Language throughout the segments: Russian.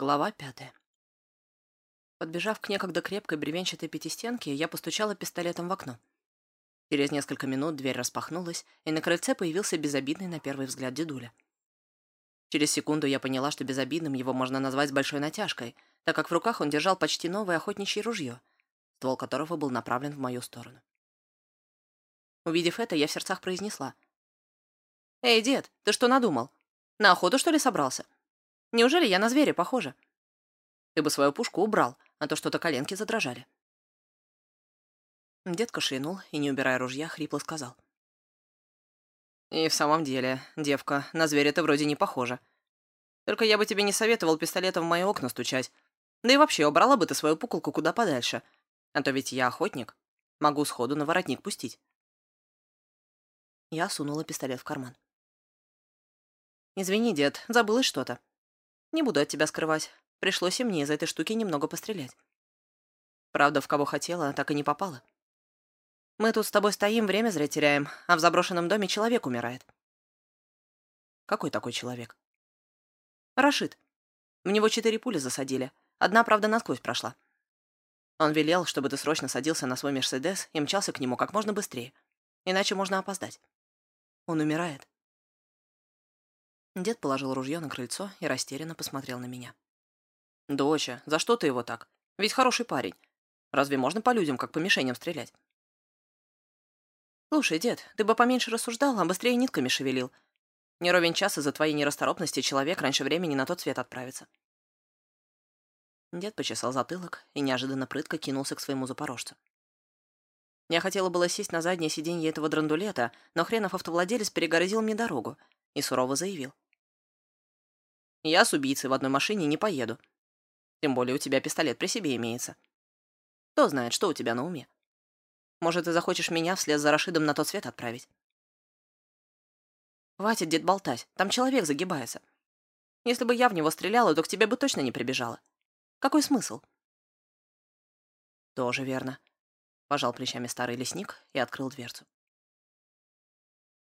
Глава пятая. Подбежав к некогда крепкой бревенчатой пятистенке, я постучала пистолетом в окно. Через несколько минут дверь распахнулась, и на крыльце появился безобидный на первый взгляд дедуля. Через секунду я поняла, что безобидным его можно назвать с большой натяжкой, так как в руках он держал почти новое охотничье ружье, ствол которого был направлен в мою сторону. Увидев это, я в сердцах произнесла. «Эй, дед, ты что надумал? На охоту, что ли, собрался? Неужели я на зверя похожа? Ты бы свою пушку убрал, а то что-то коленки задрожали». Дед кашлянул и, не убирая ружья, хрипло сказал. «И в самом деле, девка, на зверя ты вроде не похожа. Только я бы тебе не советовал пистолетом в мои окна стучать. Да и вообще, убрала бы ты свою пуколку куда подальше. А то ведь я охотник. Могу сходу на воротник пустить». Я сунула пистолет в карман. «Извини, дед, забылось что-то. Не буду от тебя скрывать. Пришлось и мне из этой штуки немного пострелять. Правда, в кого хотела, так и не попала. Мы тут с тобой стоим, время зря теряем, а в заброшенном доме человек умирает. Какой такой человек? Рашид. В него четыре пули засадили. Одна, правда, насквозь прошла. Он велел, чтобы ты срочно садился на свой Мерседес и мчался к нему как можно быстрее. Иначе можно опоздать. Он умирает. Дед положил ружье на крыльцо и растерянно посмотрел на меня. «Доча, за что ты его так? Ведь хороший парень. Разве можно по людям, как по мишеням, стрелять?» «Слушай, дед, ты бы поменьше рассуждал, а быстрее нитками шевелил. Не ровен час из-за твоей нерасторопности человек раньше времени на тот свет отправится». Дед почесал затылок и неожиданно прытко кинулся к своему запорожцу. Я хотела было сесть на заднее сиденье этого драндулета, но хренов автовладелец перегородил мне дорогу и сурово заявил. «Я с убийцей в одной машине не поеду. Тем более у тебя пистолет при себе имеется. Кто знает, что у тебя на уме. Может, ты захочешь меня вслед за Рашидом на тот свет отправить?» «Хватит, дед, болтать. Там человек загибается. Если бы я в него стреляла, то к тебе бы точно не прибежала. Какой смысл?» «Тоже верно», — пожал плечами старый лесник и открыл дверцу.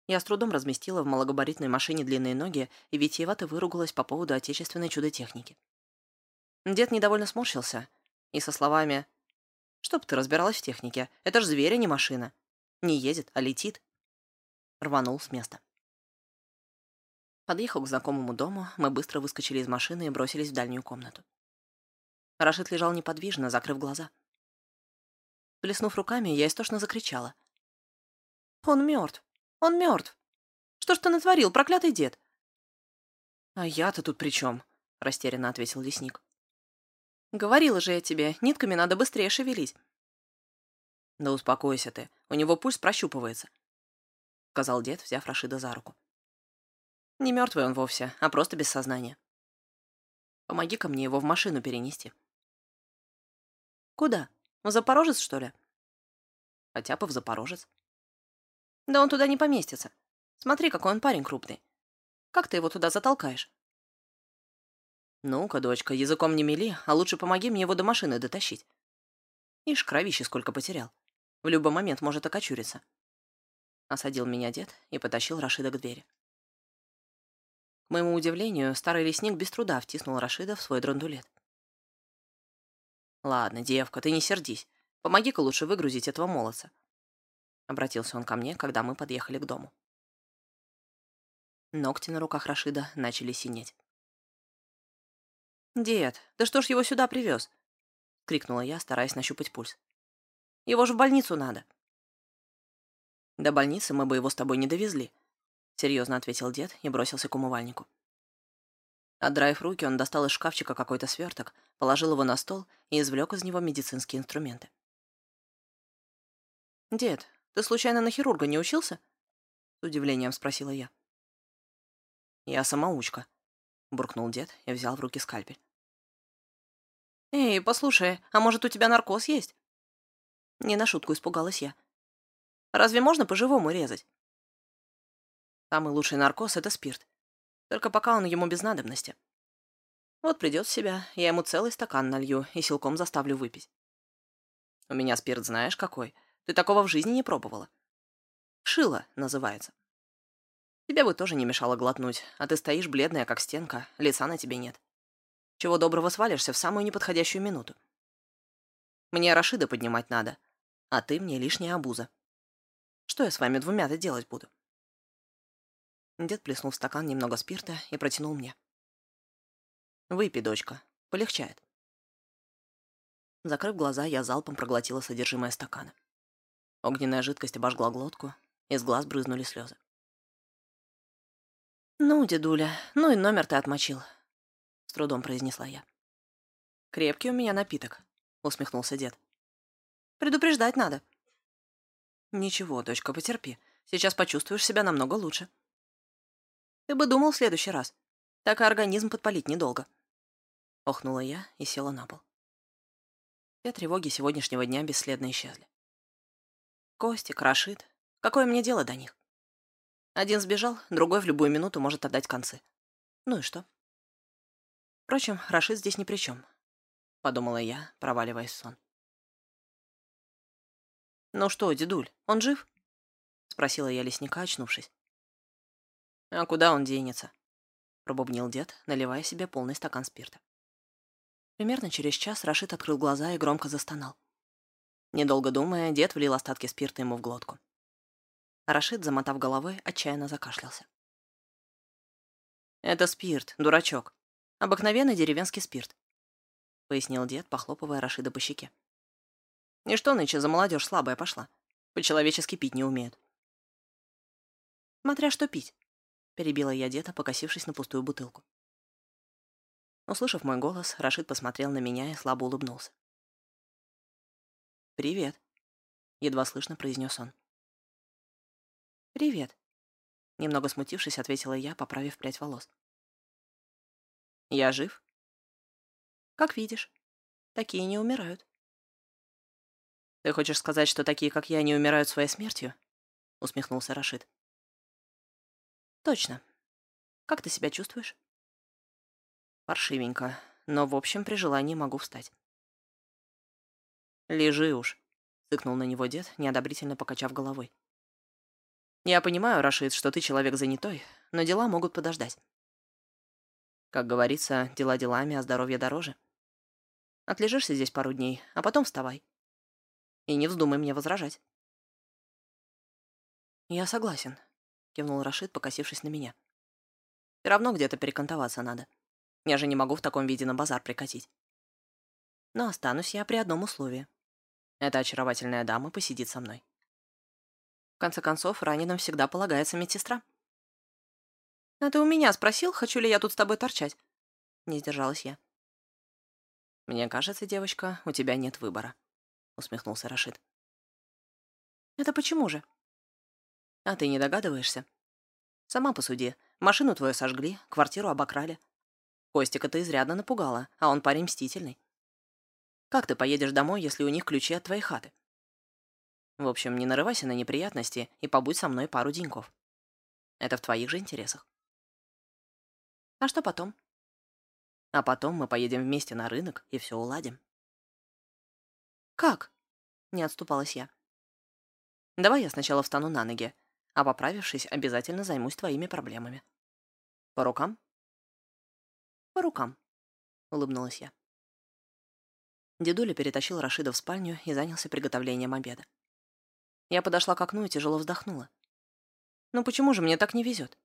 Я с трудом разместила в малогабаритной машине длинные ноги и витиевато выругалась по поводу отечественной чудо-техники. Дед недовольно сморщился и со словами «Чтоб ты разбиралась в технике, это ж зверь, а не машина. Не едет, а летит». Рванул с места. Подъехал к знакомому дому, мы быстро выскочили из машины и бросились в дальнюю комнату. Рашид лежал неподвижно, закрыв глаза. Плеснув руками, я истошно закричала. «Он мертв! Он мертв! Что ж ты натворил, проклятый дед?» «А я-то тут при чем?» — растерянно ответил лесник. «Говорила же я тебе, нитками надо быстрее шевелить». «Да успокойся ты, у него пульс прощупывается», — сказал дед, взяв Рашида за руку. «Не мертвый он вовсе, а просто без сознания. Помоги-ка мне его в машину перенести». «Куда? В Запорожец, что ли?» «Хотя бы в Запорожец». Да он туда не поместится. Смотри, какой он парень крупный. Как ты его туда затолкаешь? Ну-ка, дочка, языком не мели, а лучше помоги мне его до машины дотащить. Ишь, кровище сколько потерял. В любой момент может окочуриться. Осадил меня дед и потащил Рашида к двери. К моему удивлению, старый лесник без труда втиснул Рашида в свой драндулет. «Ладно, девка, ты не сердись. Помоги-ка лучше выгрузить этого молодца. Обратился он ко мне, когда мы подъехали к дому. Ногти на руках Рашида начали синеть. «Дед, да что ж его сюда привез?» — крикнула я, стараясь нащупать пульс. «Его же в больницу надо». «До больницы мы бы его с тобой не довезли», — серьезно ответил дед и бросился к умывальнику. Отдраив руки, он достал из шкафчика какой-то сверток, положил его на стол и извлек из него медицинские инструменты. «Дед, ты случайно на хирурга не учился?» С удивлением спросила я. «Я самоучка», — буркнул дед и взял в руки скальпель. «Эй, послушай, а может, у тебя наркоз есть?» Не на шутку испугалась я. «Разве можно по-живому резать?» Самый лучший наркоз — это спирт. Только пока он ему без надобности. Вот придет в себя, я ему целый стакан налью и силком заставлю выпить. У меня спирт знаешь какой — ты такого в жизни не пробовала. Шило называется. Тебе бы тоже не мешало глотнуть, а ты стоишь бледная, как стенка, лица на тебе нет. Чего доброго свалишься в самую неподходящую минуту. Мне Рашида поднимать надо, а ты мне лишняя обуза. Что я с вами двумя-то делать буду?» Дед плеснул в стакан немного спирта и протянул мне. «Выпей, дочка, полегчает». Закрыв глаза, я залпом проглотила содержимое стакана. Огненная жидкость обожгла глотку, из глаз брызнули слезы. «Ну, дедуля, ну и номер ты отмочил», — с трудом произнесла я. «Крепкий у меня напиток», — усмехнулся дед. «Предупреждать надо». «Ничего, дочка, потерпи. Сейчас почувствуешь себя намного лучше». «Ты бы думал в следующий раз. Так и организм подпалить недолго». Охнула я и села на пол. Все тревоги сегодняшнего дня бесследно исчезли. Костик, Рашид. Какое мне дело до них? Один сбежал, другой в любую минуту может отдать концы. Ну и что? Впрочем, Рашид здесь ни при чем, подумала я, проваливаясь в сон. «Ну что, дедуль, он жив?» — спросила я лесника, очнувшись. «А куда он денется?» — пробубнил дед, наливая себе полный стакан спирта. Примерно через час Рашид открыл глаза и громко застонал. Недолго думая, дед влил остатки спирта ему в глотку. Рашид, замотав головой, отчаянно закашлялся. «Это спирт, дурачок. Обыкновенный деревенский спирт», — пояснил дед, похлопывая Рашида по щеке. «И что нынче за молодежь слабая пошла? По-человечески пить не умеют». «Смотря что пить», — перебила я деда, покосившись на пустую бутылку. Услышав мой голос, Рашид посмотрел на меня и слабо улыбнулся. «Привет», — едва слышно произнес он. «Привет», — немного смутившись, ответила я, поправив прядь волос. «Я жив?» «Как видишь, такие не умирают». «Ты хочешь сказать, что такие, как я, не умирают своей смертью?» — усмехнулся Рашид. «Точно. Как ты себя чувствуешь?» Паршивенько, но, в общем, при желании могу встать. «Лежи уж», — цыкнул на него дед, неодобрительно покачав головой. «Я понимаю, Рашид, что ты человек занятой, но дела могут подождать. Как говорится, дела делами, а здоровье дороже. Отлежишься здесь пару дней, а потом вставай. И не вздумай мне возражать». «Я согласен», — кивнул Рашид, покосившись на меня. «Все равно где-то перекантоваться надо». Я же не могу в таком виде на базар прикатить. Но останусь я при одном условии. Эта очаровательная дама посидит со мной. В конце концов, раненым всегда полагается медсестра. «А ты у меня спросил, хочу ли я тут с тобой торчать?» Не сдержалась я. «Мне кажется, девочка, у тебя нет выбора», — усмехнулся Рашид. «Это почему же?» «А ты не догадываешься?» «Сама посуди. Машину твою сожгли, квартиру обокрали. Костика ты изрядно напугала, а он парень мстительный. Как ты поедешь домой, если у них ключи от твоей хаты? В общем, не нарывайся на неприятности и побудь со мной пару деньков. Это в твоих же интересах. А что потом? А потом мы поедем вместе на рынок и все уладим. Как? Не отступалась я. Давай я сначала встану на ноги, а поправившись, обязательно займусь твоими проблемами. По рукам? «По рукам», — улыбнулась я. Дедуля перетащил Рашида в спальню и занялся приготовлением обеда. Я подошла к окну и тяжело вздохнула. «Ну почему же мне так не везет?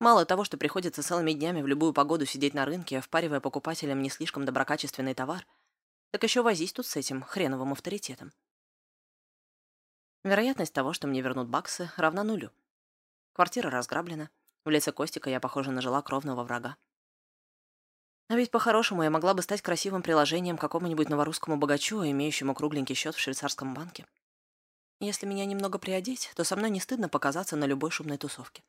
Мало того, что приходится целыми днями в любую погоду сидеть на рынке, впаривая покупателям не слишком доброкачественный товар, так еще возись тут с этим хреновым авторитетом. Вероятность того, что мне вернут баксы, равна нулю. Квартира разграблена. В лице Костика я похожа на жила кровного врага. А ведь по-хорошему я могла бы стать красивым приложением какому-нибудь новорусскому богачу, имеющему кругленький счет в швейцарском банке. Если меня немного приодеть, то со мной не стыдно показаться на любой шумной тусовке.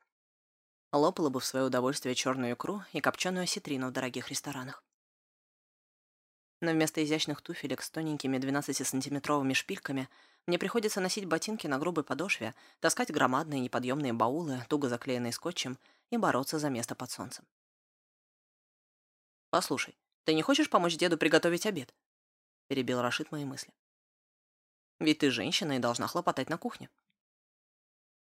Лопала бы в свое удовольствие черную икру и копченую осетрину в дорогих ресторанах. Но вместо изящных туфелек с тоненькими 12-сантиметровыми шпильками мне приходится носить ботинки на грубой подошве, таскать громадные неподъемные баулы, туго заклеенные скотчем, и бороться за место под солнцем. «Послушай, ты не хочешь помочь деду приготовить обед?» Перебил Рашид мои мысли. «Ведь ты женщина и должна хлопотать на кухне».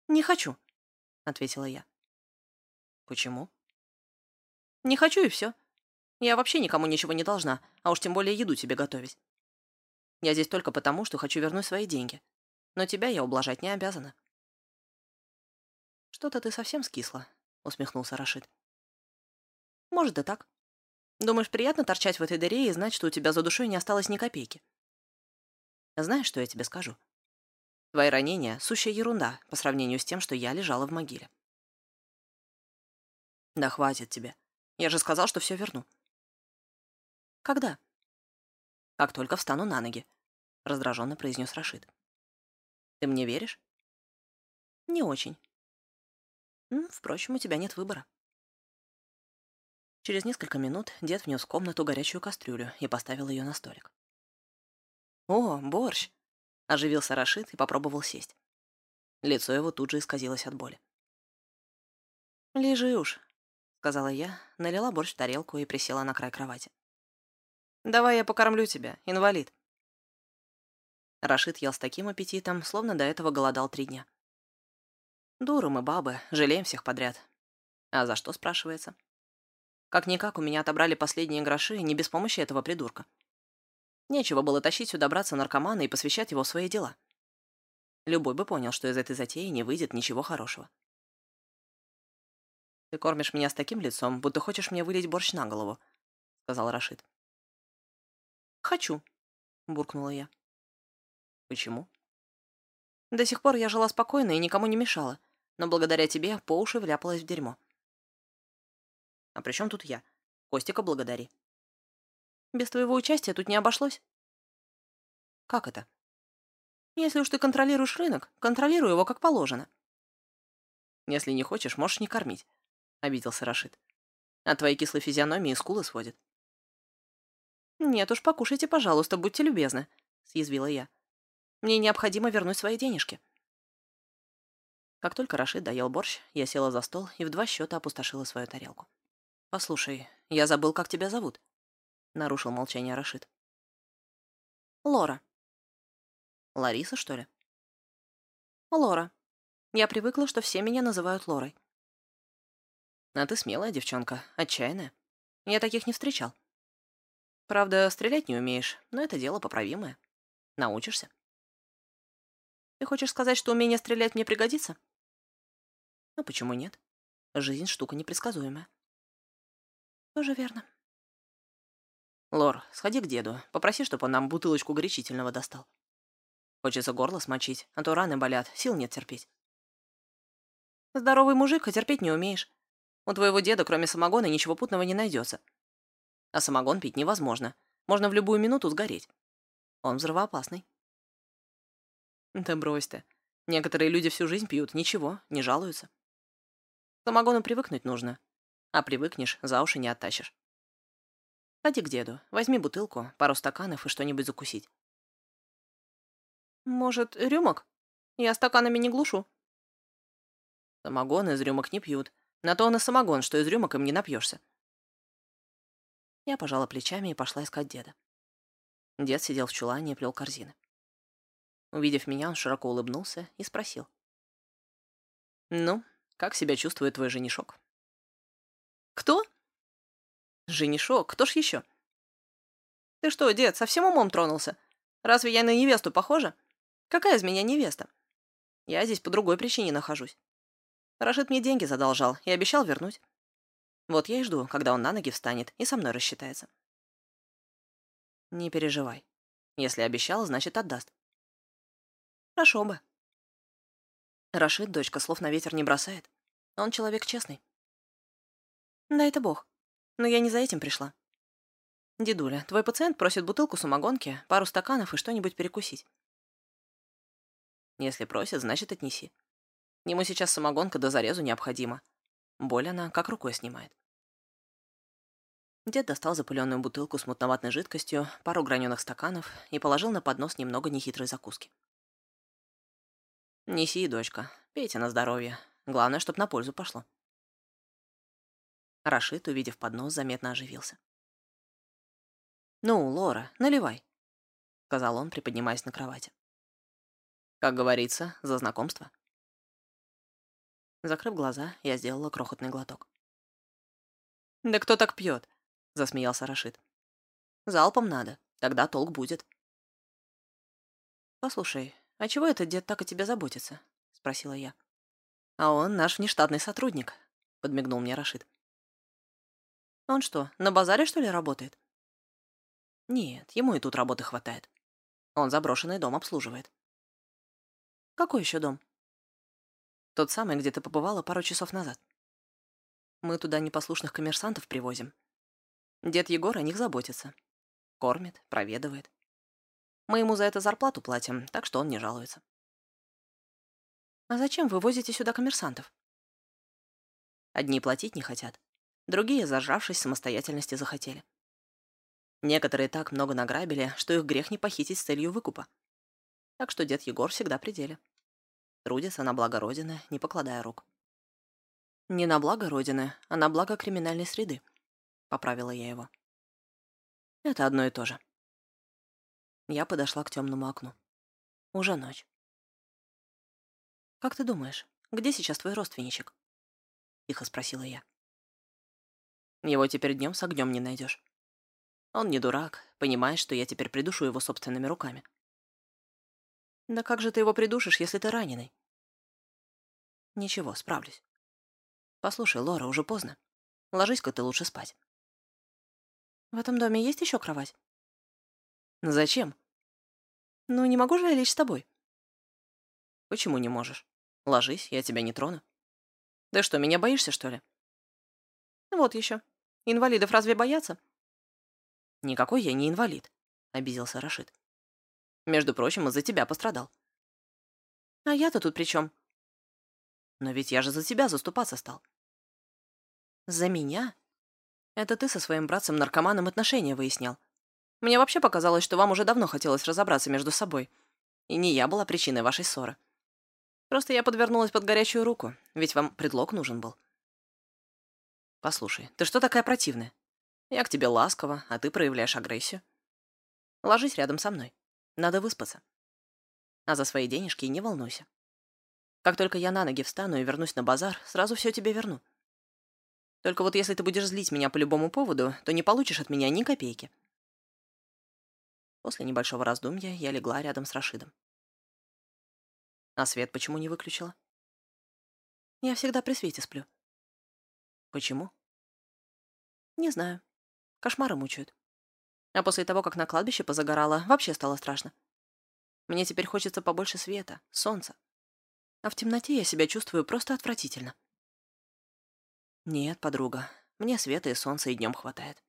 «Не хочу», — ответила я. «Почему?» «Не хочу, и все. Я вообще никому ничего не должна, а уж тем более еду тебе готовить. Я здесь только потому, что хочу вернуть свои деньги. Но тебя я ублажать не обязана». «Что-то ты совсем скисла», — усмехнулся Рашид. «Может, и так. Думаешь, приятно торчать в этой дыре и знать, что у тебя за душой не осталось ни копейки? Знаешь, что я тебе скажу? Твои ранения — сущая ерунда по сравнению с тем, что я лежала в могиле. Да хватит тебе. Я же сказал, что все верну. Когда? Как только встану на ноги, раздраженно произнес Рашид. Ты мне веришь? Не очень. Впрочем, у тебя нет выбора. Через несколько минут дед внес в комнату горячую кастрюлю и поставил ее на столик. «О, борщ!» — оживился Рашид и попробовал сесть. Лицо его тут же исказилось от боли. «Лежи уж», — сказала я, налила борщ в тарелку и присела на край кровати. «Давай я покормлю тебя, инвалид». Рашид ел с таким аппетитом, словно до этого голодал три дня. Дуры мы, бабы, жалеем всех подряд. А за что, спрашивается? Как-никак у меня отобрали последние гроши не без помощи этого придурка. Нечего было тащить сюда браться наркомана и посвящать его в свои дела. Любой бы понял, что из этой затеи не выйдет ничего хорошего. «Ты кормишь меня с таким лицом, будто хочешь мне вылить борщ на голову», — сказал Рашид. «Хочу», — буркнула я. «Почему?» «До сих пор я жила спокойно и никому не мешала, но благодаря тебе по уши вляпалась в дерьмо». «А при чем тут я? Костика благодари». Без твоего участия тут не обошлось. Как это? Если уж ты контролируешь рынок, контролируй его как положено. Если не хочешь, можешь не кормить, — обиделся Рашид. А твои кислые физиономии скулы сводит. Нет уж, покушайте, пожалуйста, будьте любезны, — съязвила я. Мне необходимо вернуть свои денежки. Как только Рашид доел борщ, я села за стол и в два счета опустошила свою тарелку. «Послушай, я забыл, как тебя зовут», — нарушил молчание Рашид. «Лора». «Лариса, что ли?» «Лора. Я привыкла, что все меня называют Лорой». «А ты смелая девчонка, отчаянная. Я таких не встречал. Правда, стрелять не умеешь, но это дело поправимое. Научишься». «Ты хочешь сказать, что умение стрелять мне пригодится?» «Ну почему нет? Жизнь штука непредсказуемая». «Тоже верно», «Лор, сходи к деду, попроси, чтобы он нам бутылочку горячительного достал. Хочется горло смочить, а то раны болят, сил нет терпеть». «Здоровый мужик, а терпеть не умеешь. У твоего деда, кроме самогона, ничего путного не найдется. А самогон пить невозможно. Можно в любую минуту сгореть. Он взрывоопасный». «Да брось ты. Некоторые люди всю жизнь пьют, ничего, не жалуются. К самогону привыкнуть нужно. А привыкнешь, за уши не оттащишь. Ходи к деду, возьми бутылку, пару стаканов и что-нибудь закусить. Может, рюмок? Я стаканами не глушу. Самогон из рюмок не пьют. На то он и самогон, что из рюмок им не напьешься. Я пожала плечами и пошла искать деда. Дед сидел в чулане и плел корзины. Увидев меня, он широко улыбнулся и спросил. «Ну, как себя чувствует твой женишок?» «Кто?» Женишок, кто ж еще? Ты что, дед, совсем умом тронулся? Разве я на невесту похожа? Какая из меня невеста? Я здесь по другой причине нахожусь. Рашид мне деньги задолжал и обещал вернуть. Вот я и жду, когда он на ноги встанет и со мной рассчитается. Не переживай. Если обещал, значит, отдаст. Хорошо бы. Рашид, дочка, слов на ветер не бросает. Он человек честный. Да это бог. Но я не за этим пришла. Дедуля, твой пациент просит бутылку самогонки, пару стаканов и что-нибудь перекусить. Если просит, значит, отнеси. Ему сейчас самогонка до зарезу необходима. Боль она как рукой снимает. Дед достал запыленную бутылку с мутноватной жидкостью, пару граненых стаканов и положил на поднос немного нехитрой закуски. «Неси, дочка, пейте на здоровье. Главное, чтоб на пользу пошло». Рашид, увидев поднос, заметно оживился. «Ну, Лора, наливай», — сказал он, приподнимаясь на кровати. «Как говорится, за знакомство». Закрыв глаза, я сделала крохотный глоток. «Да кто так пьет? — засмеялся Рашид. «Залпом надо, тогда толк будет». «Послушай, а чего этот дед так о тебе заботится?» — спросила я. «А он наш внештатный сотрудник», — подмигнул мне Рашид. «Он что, на базаре, что ли, работает?» «Нет, ему и тут работы хватает. Он заброшенный дом обслуживает». «Какой еще дом?» «Тот самый, где ты побывала пару часов назад. Мы туда непослушных коммерсантов привозим. Дед Егор о них заботится. Кормит, проведывает. Мы ему за это зарплату платим, так что он не жалуется». «А зачем вы возите сюда коммерсантов?» Одни платить не хотят, другие, зажравшись самостоятельности, захотели. Некоторые так много награбили, что их грех не похитить с целью выкупа. Так что дед Егор всегда при деле. Трудится на благо Родины, не покладая рук. «Не на благо Родины, а на благо криминальной среды», — поправила я его. «Это одно и то же». Я подошла к темному окну. Уже ночь. «Как ты думаешь, где сейчас твой родственничек?» — тихо спросила я. «Его теперь днем с огнем не найдешь. Он не дурак, понимает, что я теперь придушу его собственными руками». «Да как же ты его придушишь, если ты раненый?» «Ничего, справлюсь. Послушай, Лора, уже поздно. Ложись-ка ты лучше спать». «В этом доме есть еще кровать?» «Зачем?» «Ну, не могу же я лечь с тобой?» «Почему не можешь?» Ложись, я тебя не трону. Да что, меня боишься, что ли? Вот еще. Инвалидов разве боятся? Никакой я не инвалид, обиделся Рашид. Между прочим, из-за тебя пострадал. А я-то тут при чем? Но ведь я же за тебя заступаться стал. За меня? Это ты со своим братцем-наркоманом отношения выяснял. Мне вообще показалось, что вам уже давно хотелось разобраться между собой. И не я была причиной вашей ссоры. Просто я подвернулась под горячую руку, ведь вам предлог нужен был. Послушай, ты что такая противная? Я к тебе ласково, а ты проявляешь агрессию. Ложись рядом со мной. Надо выспаться. А за свои денежки не волнуйся. Как только я на ноги встану и вернусь на базар, сразу все тебе верну. Только вот если ты будешь злить меня по любому поводу, то не получишь от меня ни копейки. После небольшого раздумья я легла рядом с Рашидом. А свет почему не выключила? Я всегда при свете сплю. Почему? Не знаю. Кошмары мучают. А после того, как на кладбище позагорала, вообще стало страшно. Мне теперь хочется побольше света, солнца. А в темноте я себя чувствую просто отвратительно. Нет, подруга, мне света и солнца и днем хватает.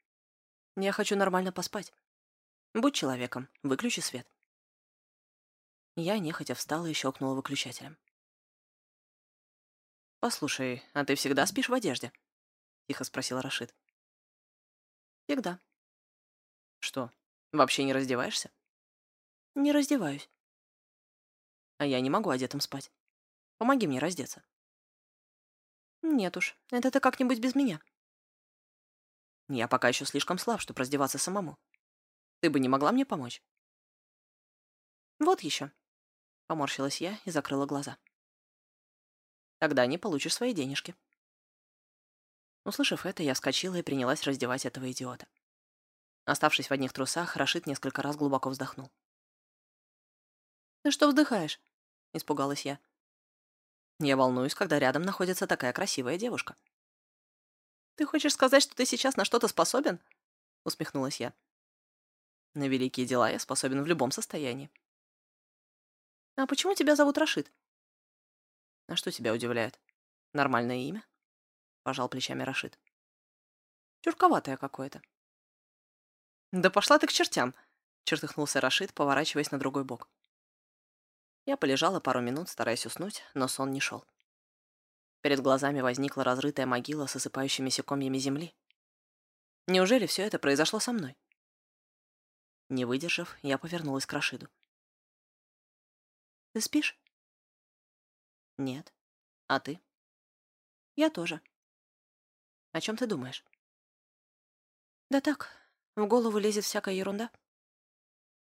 Я хочу нормально поспать. Будь человеком, выключи свет. Я нехотя встала и щелкнула выключателем. «Послушай, а ты всегда спишь в одежде?» — тихо спросил Рашид. «Всегда». «Что, вообще не раздеваешься?» «Не раздеваюсь». «А я не могу одетым спать. Помоги мне раздеться». «Нет уж, это ты как-нибудь без меня». «Я пока еще слишком слаб, чтобы раздеваться самому. Ты бы не могла мне помочь?» «Вот еще», Поморщилась я и закрыла глаза. Тогда не получишь свои денежки. Услышав это, я вскочила и принялась раздевать этого идиота. Оставшись в одних трусах, Рашид несколько раз глубоко вздохнул. «Ты что вздыхаешь?» — испугалась я. Я волнуюсь, когда рядом находится такая красивая девушка. «Ты хочешь сказать, что ты сейчас на что-то способен?» — усмехнулась я. «На великие дела я способен в любом состоянии», «А почему тебя зовут Рашид?» «А что тебя удивляет? Нормальное имя?» Пожал плечами Рашид. «Чурковатое какое-то». «Да пошла ты к чертям!» Чертыхнулся Рашид, поворачиваясь на другой бок. Я полежала пару минут, стараясь уснуть, но сон не шел. Перед глазами возникла разрытая могила с осыпающимися комьями земли. Неужели все это произошло со мной? Не выдержав, я повернулась к Рашиду. Ты спишь? Нет. А ты? Я тоже. О чем ты думаешь? Да так, в голову лезет всякая ерунда.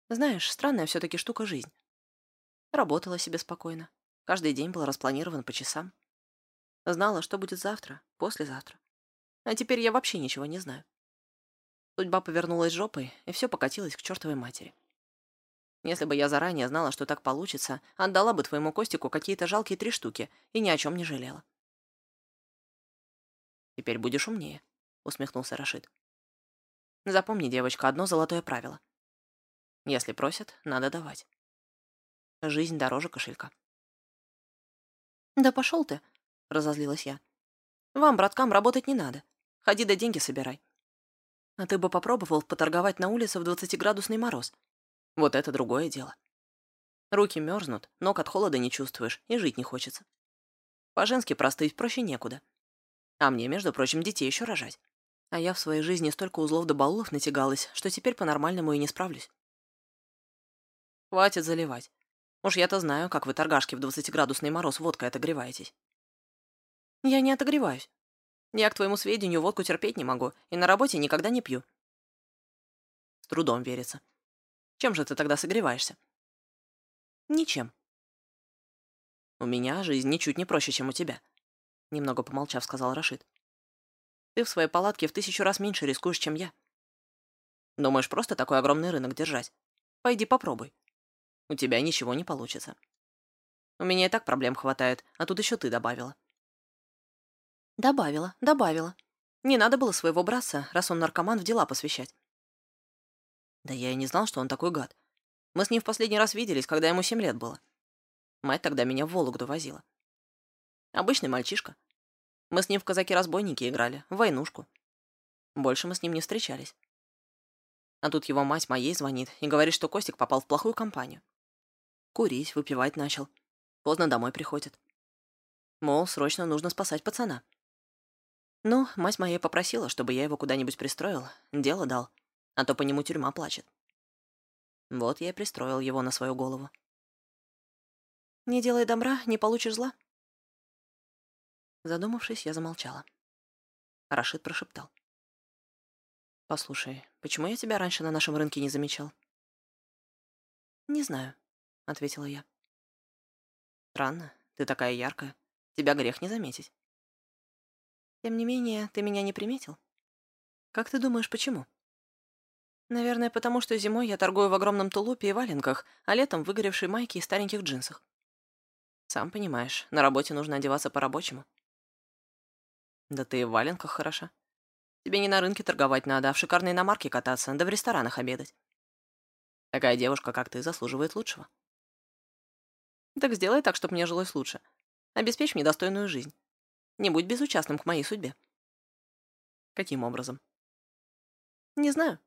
Знаешь, странная все-таки штука жизнь. Работала себе спокойно. Каждый день был распланирован по часам. Знала, что будет завтра, послезавтра. А теперь я вообще ничего не знаю. Судьба повернулась жопой, и все покатилось к чертовой матери. Если бы я заранее знала, что так получится, отдала бы твоему Костику какие-то жалкие три штуки и ни о чем не жалела. «Теперь будешь умнее», — усмехнулся Рашид. «Запомни, девочка, одно золотое правило. Если просят, надо давать. Жизнь дороже кошелька». «Да пошел ты», — разозлилась я. «Вам, браткам, работать не надо. Ходи да деньги собирай. А ты бы попробовал поторговать на улице в двадцатиградусный мороз. Вот это другое дело. Руки мерзнут, ног от холода не чувствуешь, и жить не хочется. По-женски простыть проще некуда. А мне, между прочим, детей еще рожать. А я в своей жизни столько узлов до баулов натягалась, что теперь по-нормальному и не справлюсь. Хватит заливать. Уж я-то знаю, как вы торгашки в двадцатиградусный мороз водкой отогреваетесь. Я не отогреваюсь. Я, к твоему сведению, водку терпеть не могу и на работе никогда не пью. С трудом верится. Чем же ты тогда согреваешься? Ничем. У меня жизнь ничуть не проще, чем у тебя. Немного помолчав, сказал Рашид. Ты в своей палатке в тысячу раз меньше рискуешь, чем я. Думаешь, просто такой огромный рынок держать? Пойди попробуй. У тебя ничего не получится. У меня и так проблем хватает, а тут еще ты добавила. Добавила, добавила. Не надо было своего братца, раз он наркоман, в дела посвящать. Да я и не знал, что он такой гад. Мы с ним в последний раз виделись, когда ему семь лет было. Мать тогда меня в Вологду возила. Обычный мальчишка. Мы с ним в казаки-разбойники играли, в войнушку. Больше мы с ним не встречались. А тут его мать моей звонит и говорит, что Костик попал в плохую компанию. Курить, выпивать начал. Поздно домой приходит. Мол, срочно нужно спасать пацана. Ну, мать моя попросила, чтобы я его куда-нибудь пристроил, дело дал а то по нему тюрьма плачет. Вот я и пристроил его на свою голову. «Не делай добра, не получишь зла». Задумавшись, я замолчала. Рашид прошептал. «Послушай, почему я тебя раньше на нашем рынке не замечал?» «Не знаю», — ответила я. «Странно, ты такая яркая. Тебя грех не заметить». «Тем не менее, ты меня не приметил? Как ты думаешь, почему?» Наверное, потому что зимой я торгую в огромном тулупе и валенках, а летом в выгоревшей майке и стареньких джинсах. Сам понимаешь, на работе нужно одеваться по-рабочему. Да ты и в валенках хороша. Тебе не на рынке торговать надо, а в шикарной иномарке кататься, да в ресторанах обедать. Такая девушка, как ты, заслуживает лучшего. Так сделай так, чтобы мне жилось лучше. Обеспечь мне достойную жизнь. Не будь безучастным к моей судьбе. Каким образом? Не знаю.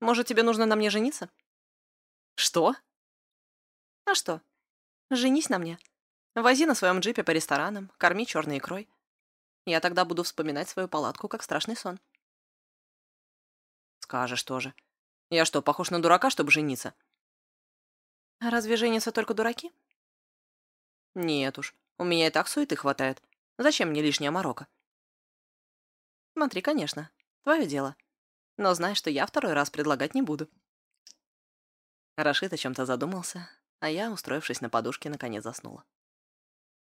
Может, тебе нужно на мне жениться?» «Что?» «А что? Женись на мне. Вози на своем джипе по ресторанам, корми черной икрой. Я тогда буду вспоминать свою палатку, как страшный сон». «Скажешь тоже. Я что, похож на дурака, чтобы жениться?» «А разве женятся только дураки?» «Нет уж, у меня и так суеты хватает. Зачем мне лишняя морока?» «Смотри, конечно. Твое дело. Но знай, что я второй раз предлагать не буду». Рашид о чем-то задумался, а я, устроившись на подушке, наконец заснула.